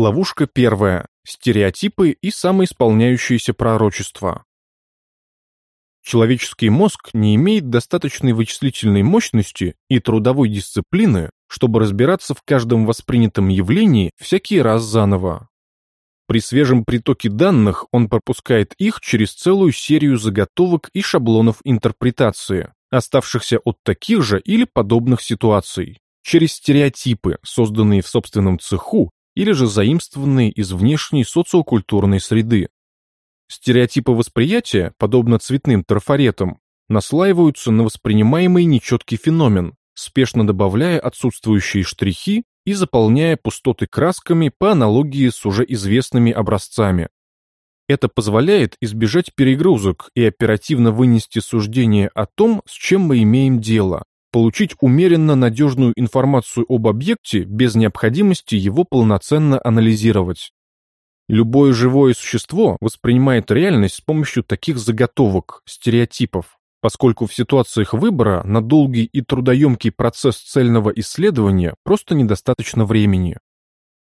Ловушка первая. Стереотипы и самоисполняющиеся пророчества. Человеческий мозг не имеет достаточной вычислительной мощности и трудовой дисциплины, чтобы разбираться в каждом воспринятом явлении всякий раз заново. При свежем притоке данных он пропускает их через целую серию заготовок и шаблонов интерпретации, оставшихся от таких же или подобных ситуаций, через стереотипы, созданные в собственном цеху или же заимствованные из внешней социокультурной среды. Стереотипы восприятия, подобно цветным трафаретам, наслаиваются на воспринимаемый нечеткий феномен, спешно добавляя отсутствующие штрихи и заполняя пустоты красками по аналогии с уже известными образцами. Это позволяет избежать перегрузок и оперативно вынести суждение о том, с чем мы имеем дело, получить умеренно надежную информацию об объекте без необходимости его полноценно анализировать. Любое живое существо воспринимает реальность с помощью таких заготовок, стереотипов, поскольку в ситуациях выбора на долгий и трудоемкий процесс цельного исследования просто недостаточно времени.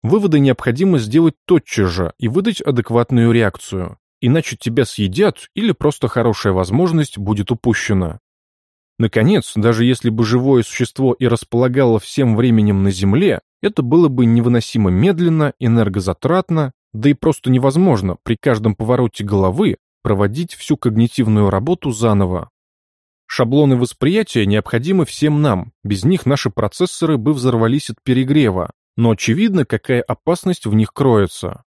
Выводы необходимо сделать тотчас же и выдать адекватную реакцию, иначе тебя съедят или просто хорошая возможность будет упущена. Наконец, даже если бы живое существо и располагало всем временем на Земле, это было бы невыносимо медленно, энергозатратно, да и просто невозможно при каждом повороте головы проводить всю когнитивную работу заново. Шаблоны восприятия необходимы всем нам, без них наши процессоры бы взорвались от перегрева, но очевидно, какая опасность в них кроется.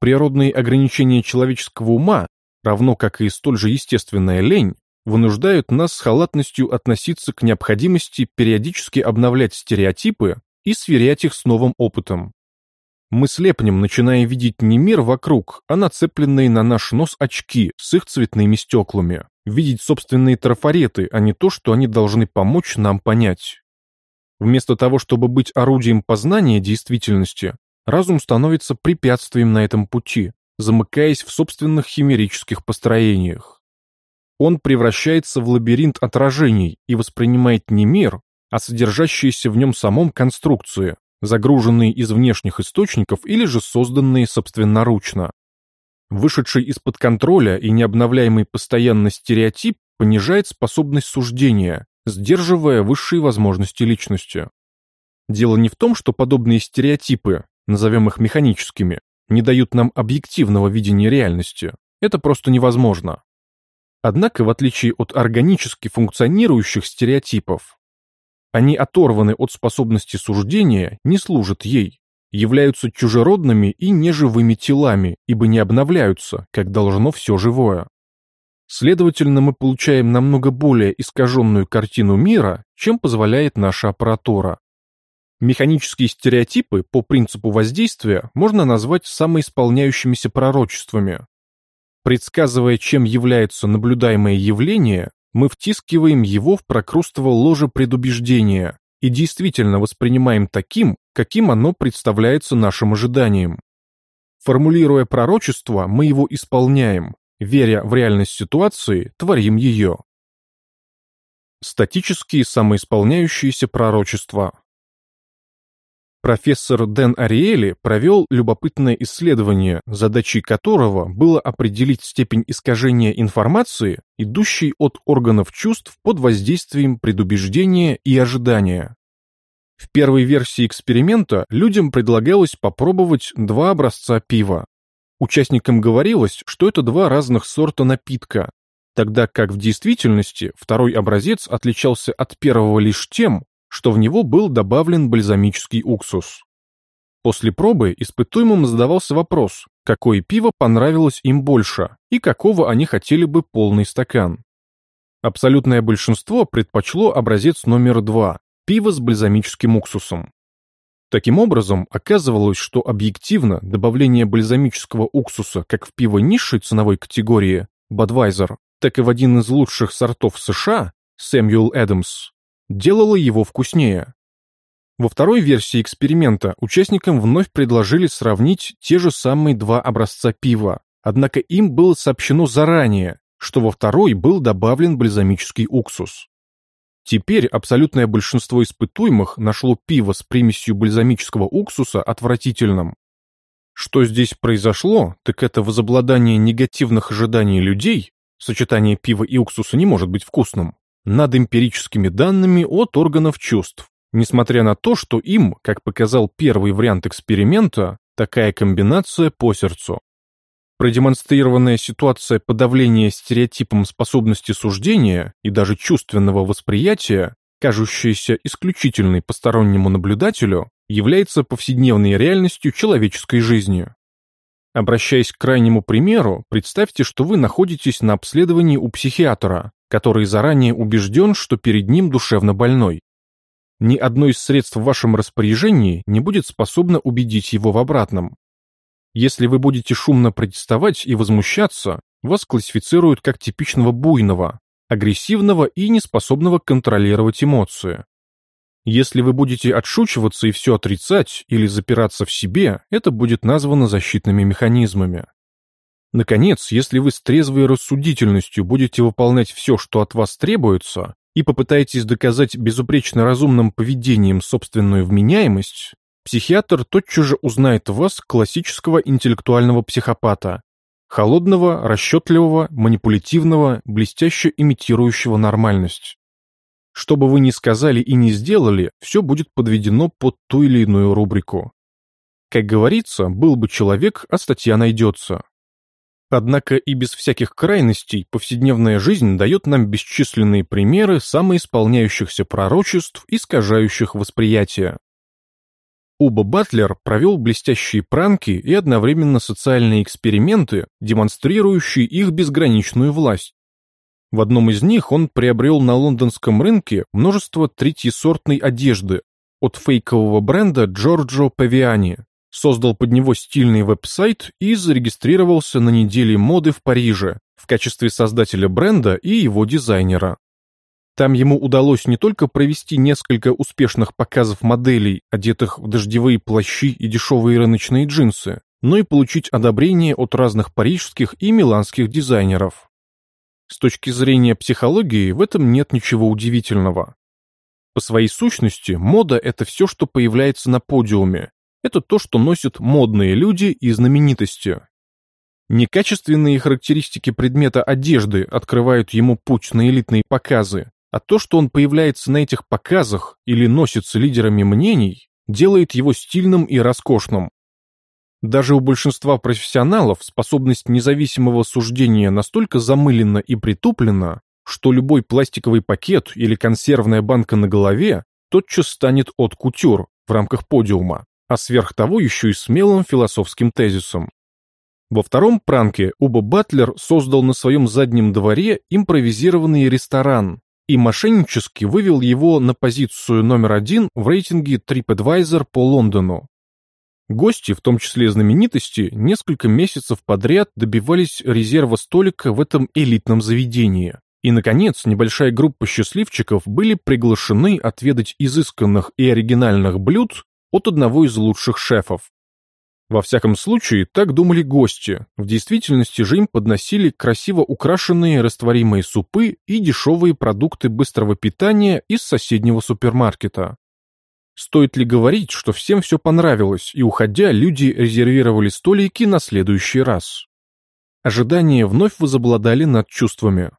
Природные ограничения человеческого ума, равно как и столь же естественная лень, вынуждают нас с халатностью относиться к необходимости периодически обновлять стереотипы и сверять их с новым опытом. Мы слепнем, начиная видеть не мир вокруг, а нацепленные на наш нос очки с их цветными стеклами, видеть собственные трафареты, а не то, что они должны помочь нам понять. Вместо того, чтобы быть орудием познания действительности, разум становится препятствием на этом пути, замыкаясь в собственных химерических построениях. Он превращается в лабиринт отражений и воспринимает не мир, а содержащиеся в нем самом конструкции, загруженные из внешних источников или же созданные собственноручно. Вышедший из-под контроля и необновляемый постоянно стереотип понижает способность суждения, сдерживая высшие возможности личности. Дело не в том, что подобные стереотипы, назовем их механическими, не дают нам объективного видения реальности. Это просто невозможно. Однако, в отличие от органически функционирующих стереотипов, они оторваны от способности суждения, не служат ей, являются чужеродными и неживыми телами, ибо не обновляются, как должно все живое. Следовательно, мы получаем намного более искаженную картину мира, чем позволяет наша аппаратура. Механические стереотипы по принципу воздействия можно назвать самоисполняющимися пророчествами, Предсказывая, чем является наблюдаемое явление, мы втискиваем его в прокрустово ложе предубеждения и действительно воспринимаем таким, каким оно представляется нашим ожиданиям. Формулируя пророчество, мы его исполняем, веря в реальность ситуации, творим ее. Статические самоисполняющиеся пророчества Профессор Дэн Ариэли провел любопытное исследование, задачей которого было определить степень искажения информации, идущей от органов чувств под воздействием предубеждения и ожидания. В первой версии эксперимента людям предлагалось попробовать два образца пива. Участникам говорилось, что это два разных сорта напитка, тогда как в действительности второй образец отличался от первого лишь тем, что в него был добавлен бальзамический уксус. После пробы испытуемым задавался вопрос, какое пиво понравилось им больше и какого они хотели бы полный стакан. Абсолютное большинство предпочло образец номер два – пиво с бальзамическим уксусом. Таким образом, оказывалось, что объективно добавление бальзамического уксуса как в пиво низшей ценовой категории Budweiser, так и в один из лучших сортов США Samuel Adams делало его вкуснее. Во второй версии эксперимента участникам вновь предложили сравнить те же самые два образца пива, однако им было сообщено заранее, что во второй был добавлен бальзамический уксус. Теперь абсолютное большинство испытуемых нашло пиво с примесью бальзамического уксуса отвратительным. Что здесь произошло, так это возобладание негативных ожиданий людей, сочетание пива и уксуса не может быть вкусным, над эмпирическими данными от органов чувств, несмотря на то, что им, как показал первый вариант эксперимента, такая комбинация по сердцу. Продемонстрированная ситуация подавления стереотипом способности суждения и даже чувственного восприятия, кажущаяся исключительной постороннему наблюдателю, является повседневной реальностью человеческой жизни. Обращаясь к крайнему примеру, представьте, что вы находитесь на обследовании у психиатра, который заранее убежден, что перед ним душевно больной. Ни одно из средств в вашем распоряжении не будет способно убедить его в обратном. Если вы будете шумно протестовать и возмущаться, вас классифицируют как типичного буйного, агрессивного и неспособного контролировать эмоции. Если вы будете отшучиваться и все отрицать или запираться в себе, это будет названо защитными механизмами. Наконец, если вы с трезвой рассудительностью будете выполнять все, что от вас требуется, и попытаетесь доказать безупречно разумным поведением собственную вменяемость, психиатр тотчас же узнает вас классического интеллектуального психопата, холодного, расчетливого, манипулятивного, блестяще имитирующего нормальность. Что бы вы ни сказали и не сделали, все будет подведено под ту или иную рубрику. Как говорится, был бы человек, а статья найдется. Однако и без всяких крайностей повседневная жизнь дает нам бесчисленные примеры самоисполняющихся пророчеств, искажающих восприятие. Уба Батлер провел блестящие пранки и одновременно социальные эксперименты, демонстрирующие их безграничную власть. В одном из них он приобрел на лондонском рынке множество третьесортной одежды от фейкового бренда Giorgio Paviani, создал под него стильный веб-сайт и зарегистрировался на неделе моды в Париже в качестве создателя бренда и его дизайнера. Там ему удалось не только провести несколько успешных показов моделей, одетых в дождевые плащи и дешевые рыночные джинсы, но и получить одобрение от разных парижских и миланских дизайнеров. С точки зрения психологии в этом нет ничего удивительного. По своей сущности, мода – это все, что появляется на подиуме. Это то, что носят модные люди и знаменитости. Некачественные характеристики предмета одежды открывают ему путь на элитные показы, а то, что он появляется на этих показах или носится лидерами мнений, делает его стильным и роскошным. Даже у большинства профессионалов способность независимого суждения настолько замылена и притуплена, что любой пластиковый пакет или консервная банка на голове тотчас станет от кутюр в рамках подиума, а сверх того еще и смелым философским тезисом. Во втором пранке Уба Батлер создал на своем заднем дворе импровизированный ресторан и мошеннически вывел его на позицию номер один в рейтинге TripAdvisor по Лондону. Гости, в том числе знаменитости, несколько месяцев подряд добивались резерва столика в этом элитном заведении. И, наконец, небольшая группа счастливчиков были приглашены отведать изысканных и оригинальных блюд от одного из лучших шефов. Во всяком случае, так думали гости. В действительности же им подносили красиво украшенные растворимые супы и дешевые продукты быстрого питания из соседнего супермаркета. Стоит ли говорить, что всем все понравилось, и, уходя, люди резервировали столики на следующий раз? Ожидания вновь возобладали над чувствами.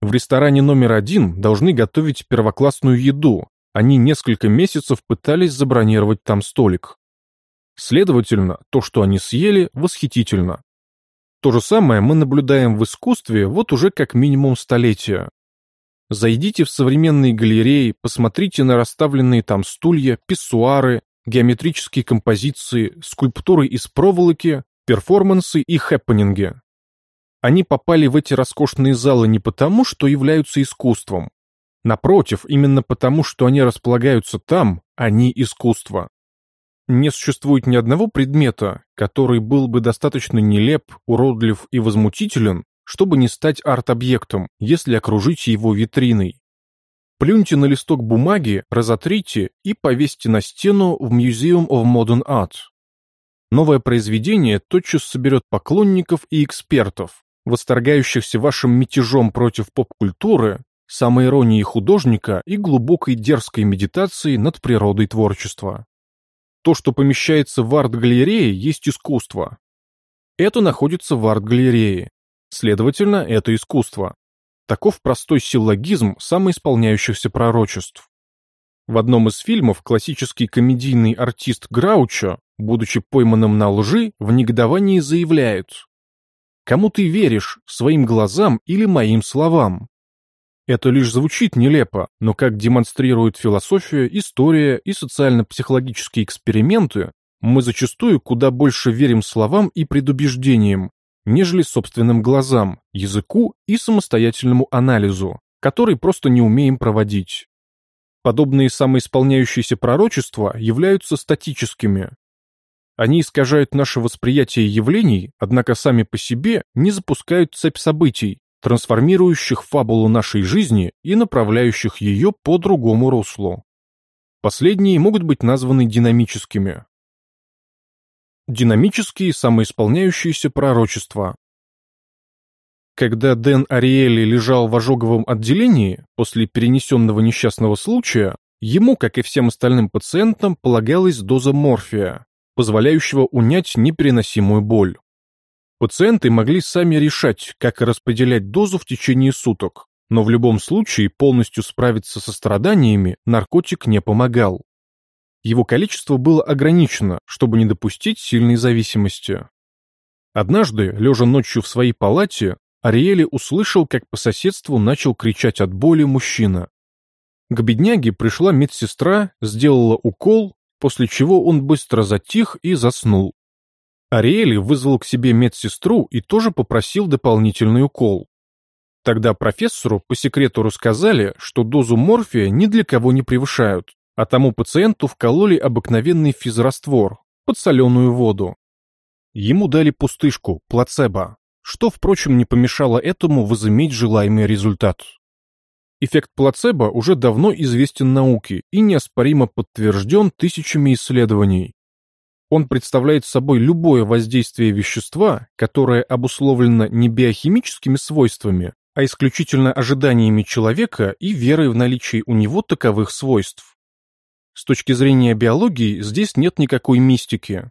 В ресторане номер один должны готовить первоклассную еду. Они несколько месяцев пытались забронировать там столик. Следовательно, то, что они съели, восхитительно. То же самое мы наблюдаем в искусстве вот уже как минимум столетия. Зайдите в современные галереи, посмотрите на расставленные там стулья, писсуары, геометрические композиции, скульптуры из проволоки, перформансы и хэппенинги. Они попали в эти роскошные залы не потому, что являются искусством. Напротив, именно потому, что они располагаются там, они искусство. Не существует ни одного предмета, который был бы достаточно нелеп, уродлив и возмутителен, чтобы не стать арт-объектом, если окружить его витриной. Плюньте на листок бумаги, разотрите и повесьте на стену в Museum of Modern Art. Новое произведение тотчас соберет поклонников и экспертов, восторгающихся вашим мятежом против поп-культуры, самоиронии художника и глубокой дерзкой медитации над природой творчества. То, что помещается в арт-галерее, есть искусство. Это находится в арт-галерее. Следовательно, это искусство. Таков простой силлогизм самоисполняющихся пророчеств. В одном из фильмов классический комедийный артист Граучо, будучи пойманным на лжи, в негодовании заявляет «Кому ты веришь, своим глазам или моим словам?» Это лишь звучит нелепо, но как демонстрирует философия, история и социально-психологические эксперименты, мы зачастую куда больше верим словам и предубеждениям, нежели собственным глазам, языку и самостоятельному анализу, который просто не умеем проводить. Подобные самоисполняющиеся пророчества являются статическими. Они искажают наше восприятие явлений, однако сами по себе не запускают цепь событий, трансформирующих фабулу нашей жизни и направляющих ее по другому руслу. Последние могут быть названы динамическими. Динамические самоисполняющиеся пророчества. Когда Дэн Ариэли лежал в ожоговом отделении после перенесенного несчастного случая, ему, как и всем остальным пациентам, полагалась доза морфия, позволяющего унять непереносимую боль. Пациенты могли сами решать, как распределять дозу в течение суток, но в любом случае полностью справиться со страданиями наркотик не помогал. Его количество было ограничено, чтобы не допустить сильной зависимости. Однажды, лежа ночью в своей палате, Ариэли услышал, как по соседству начал кричать от боли мужчина. К бедняге пришла медсестра, сделала укол, после чего он быстро затих и заснул. Ариэли вызвал к себе медсестру и тоже попросил дополнительный укол. Тогда профессору по секрету рассказали, что дозу морфия ни для кого не превышают, а тому пациенту вкололи обыкновенный физраствор, подсоленую воду. Ему дали пустышку, плацебо, что, впрочем, не помешало этому возыметь желаемый результат. Эффект плацебо уже давно известен науке и неоспоримо подтвержден тысячами исследований. Он представляет собой любое воздействие вещества, которое обусловлено не биохимическими свойствами, а исключительно ожиданиями человека и верой в наличие у него таковых свойств. С точки зрения биологии здесь нет никакой мистики.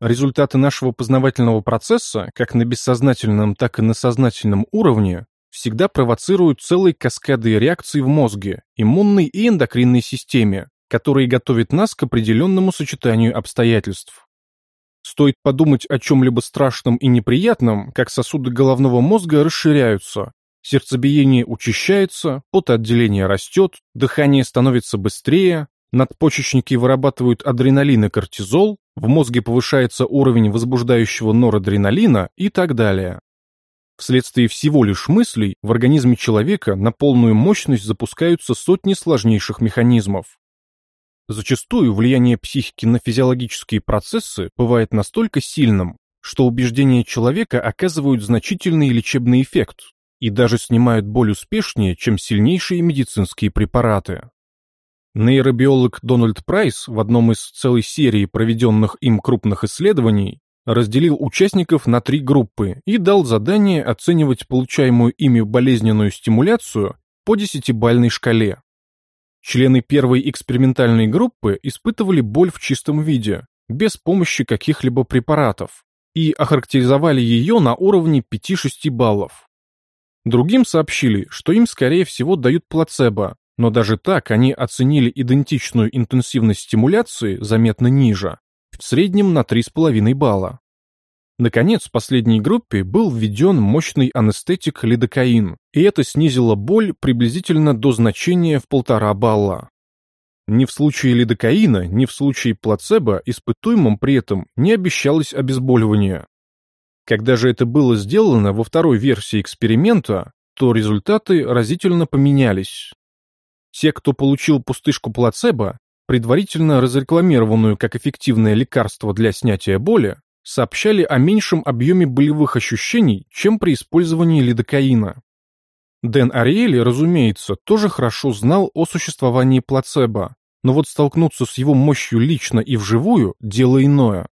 Результаты нашего познавательного процесса, как на бессознательном, так и на сознательном уровне, всегда провоцируют целые каскады реакций в мозге, иммунной и эндокринной системе, которые готовят нас к определенному сочетанию обстоятельств. Стоит подумать о чем-либо страшном и неприятном, как сосуды головного мозга расширяются, сердцебиение учащается, потоотделение растет, дыхание становится быстрее, Надпочечники вырабатывают адреналин и кортизол, в мозге повышается уровень возбуждающего норадреналина и так далее. Вследствие всего лишь мыслей в организме человека на полную мощность запускаются сотни сложнейших механизмов. Зачастую влияние психики на физиологические процессы бывает настолько сильным, что убеждения человека оказывают значительный лечебный эффект и даже снимают боль успешнее, чем сильнейшие медицинские препараты. Нейробиолог Дональд Прайс в одном из целой серии проведенных им крупных исследований разделил участников на три группы и дал задание оценивать получаемую ими болезненную стимуляцию по десятибальной шкале. Члены первой экспериментальной группы испытывали боль в чистом виде, без помощи каких-либо препаратов, и охарактеризовали ее на уровне 5-6 баллов. Другим сообщили, что им скорее всего дают плацебо, но даже так они оценили идентичную интенсивность стимуляции заметно ниже, в среднем на 3,5 балла. Наконец, в последней группе был введен мощный анестетик лидокаин, и это снизило боль приблизительно до значения в полтора балла. Ни в случае лидокаина, ни в случае плацебо испытуемым при этом не обещалось обезболивание. Когда же это было сделано во второй версии эксперимента, то результаты разительно поменялись. Те, кто получил пустышку плацебо, предварительно разрекламированную как эффективное лекарство для снятия боли, сообщали о меньшем объеме болевых ощущений, чем при использовании лидокаина. Дэн Ариэли, разумеется, тоже хорошо знал о существовании плацебо, но вот столкнуться с его мощью лично и вживую – дело иное.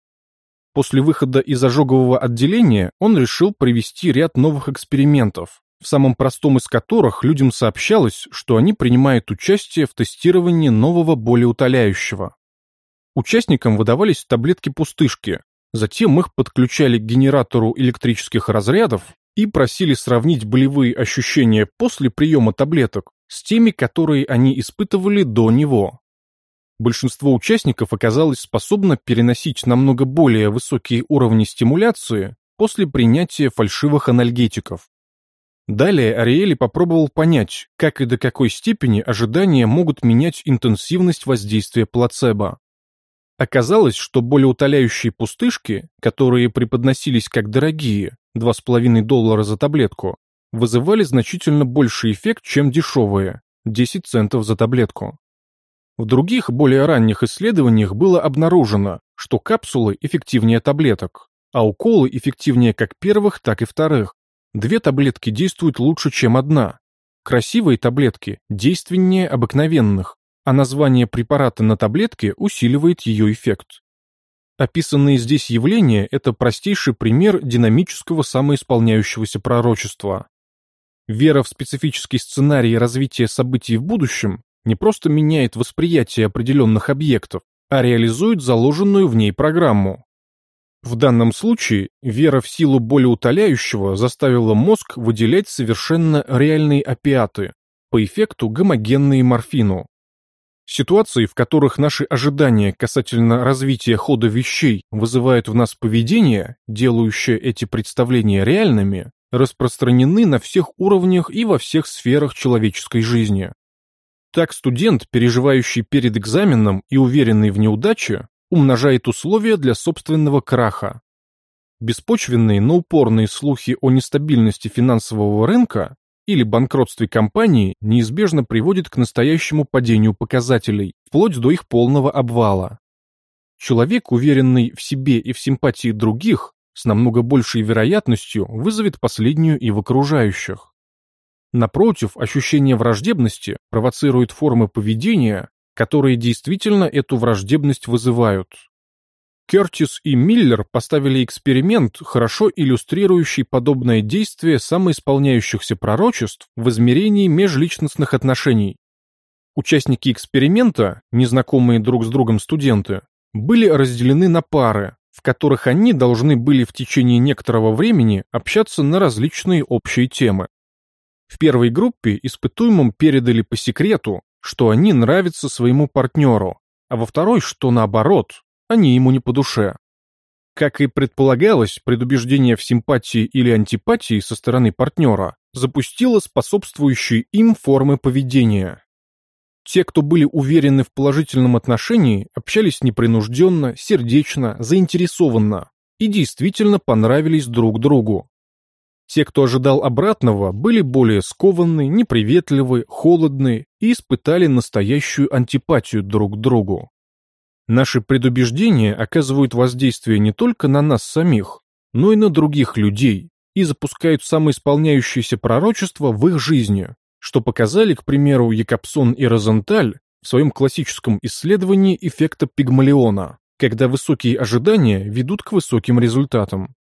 После выхода из ожогового отделения он решил провести ряд новых экспериментов, в самом простом из которых людям сообщалось, что они принимают участие в тестировании нового болеутоляющего. Участникам выдавались таблетки-пустышки, затем их подключали к генератору электрических разрядов и просили сравнить болевые ощущения после приема таблеток с теми, которые они испытывали до него. Большинство участников оказалось способно переносить намного более высокие уровни стимуляции после принятия фальшивых анальгетиков. Далее Ариэли попробовал понять, как и до какой степени ожидания могут менять интенсивность воздействия плацебо. Оказалось, что болеутоляющие пустышки, которые преподносились как дорогие, 2,5 доллара за таблетку, вызывали значительно больший эффект, чем дешевые, 10 центов за таблетку. В других, более ранних исследованиях было обнаружено, что капсулы эффективнее таблеток, а уколы эффективнее как первых, так и вторых. Две таблетки действуют лучше, чем одна. Красивые таблетки действеннее обыкновенных, а название препарата на таблетке усиливает ее эффект. Описанные здесь явления – это простейший пример динамического самоисполняющегося пророчества. Вера в специфический сценарий развития событий в будущем не просто меняет восприятие определенных объектов, а реализует заложенную в ней программу. В данном случае вера в силу болеутоляющего заставила мозг выделять совершенно реальные опиаты, по эффекту гомогенные морфину. Ситуации, в которых наши ожидания касательно развития хода вещей вызывают в нас поведение, делающее эти представления реальными, распространены на всех уровнях и во всех сферах человеческой жизни. Так студент, переживающий перед экзаменом и уверенный в неудаче, умножает условия для собственного краха. Беспочвенные, но упорные слухи о нестабильности финансового рынка или банкротстве компании неизбежно приводят к настоящему падению показателей, вплоть до их полного обвала. Человек, уверенный в себе и в симпатии других, с намного большей вероятностью вызовет последнюю и в окружающих. Напротив, ощущение враждебности провоцирует формы поведения, которые действительно эту враждебность вызывают. Кертис и Миллер поставили эксперимент, хорошо иллюстрирующий подобное действие самоисполняющихся пророчеств в измерении межличностных отношений. Участники эксперимента, незнакомые друг с другом студенты, были разделены на пары, в которых они должны были в течение некоторого времени общаться на различные общие темы. В первой группе испытуемым передали по секрету, что они нравятся своему партнеру, а во второй, что наоборот, они ему не по душе. Как и предполагалось, предубеждение в симпатии или антипатии со стороны партнера запустило способствующие им формы поведения. Те, кто были уверены в положительном отношении, общались непринужденно, сердечно, заинтересованно и действительно понравились друг другу. Те, кто ожидал обратного, были более скованы, неприветливы, холодны и испытали настоящую антипатию друг к другу. Наши предубеждения оказывают воздействие не только на нас самих, но и на других людей и запускают самоисполняющееся пророчество в их жизни, что показали, к примеру, Якобсон и Розенталь в своем классическом исследовании эффекта Пигмалиона, когда высокие ожидания ведут к высоким результатам.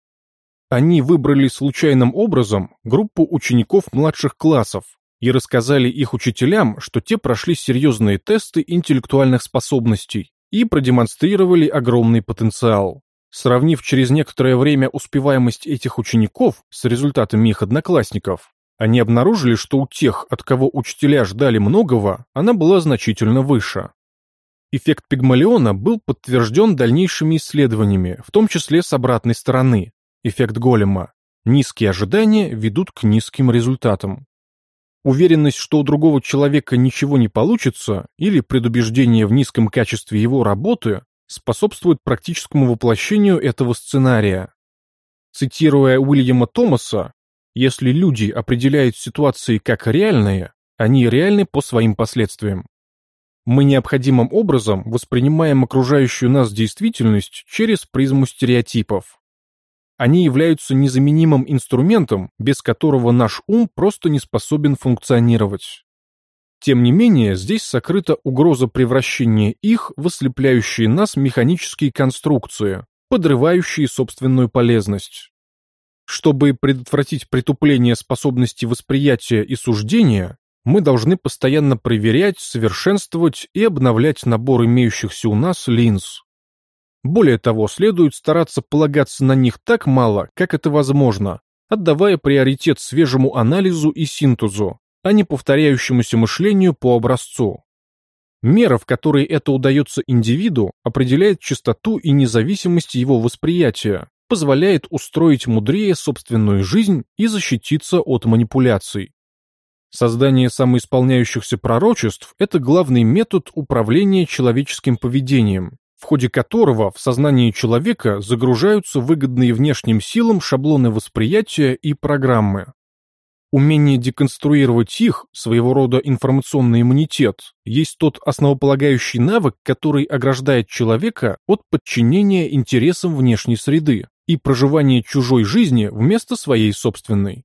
Они выбрали случайным образом группу учеников младших классов и рассказали их учителям, что те прошли серьезные тесты интеллектуальных способностей и продемонстрировали огромный потенциал. Сравнив через некоторое время успеваемость этих учеников с результатами их одноклассников, они обнаружили, что у тех, от кого учителя ждали многого, она была значительно выше. Эффект Пигмалиона был подтвержден дальнейшими исследованиями, в том числе с обратной стороны, Эффект голема. Низкие ожидания ведут к низким результатам. Уверенность, что у другого человека ничего не получится, или предубеждение в низком качестве его работы, способствует практическому воплощению этого сценария. Цитируя Уильяма Томаса, если люди определяют ситуации как реальные, они реальны по своим последствиям. Мы необходимым образом воспринимаем окружающую нас действительность через призму стереотипов. Они являются незаменимым инструментом, без которого наш ум просто не способен функционировать. Тем не менее, здесь сокрыта угроза превращения их в ослепляющие нас механические конструкции, подрывающие собственную полезность. Чтобы предотвратить притупление способности восприятия и суждения, мы должны постоянно проверять, совершенствовать и обновлять набор имеющихся у нас линз. Более того, следует стараться полагаться на них так мало, как это возможно, отдавая приоритет свежему анализу и синтезу, а не повторяющемуся мышлению по образцу. Мера, в которой это удается индивиду, определяет частоту и независимость его восприятия, позволяет устроить мудрее собственную жизнь и защититься от манипуляций. Создание самоисполняющихся пророчеств – это главный метод управления человеческим поведением, в ходе которого в сознание человека загружаются выгодные внешним силам шаблоны восприятия и программы. Умение деконструировать их, своего рода информационный иммунитет, есть тот основополагающий навык, который ограждает человека от подчинения интересам внешней среды и проживания чужой жизни вместо своей собственной.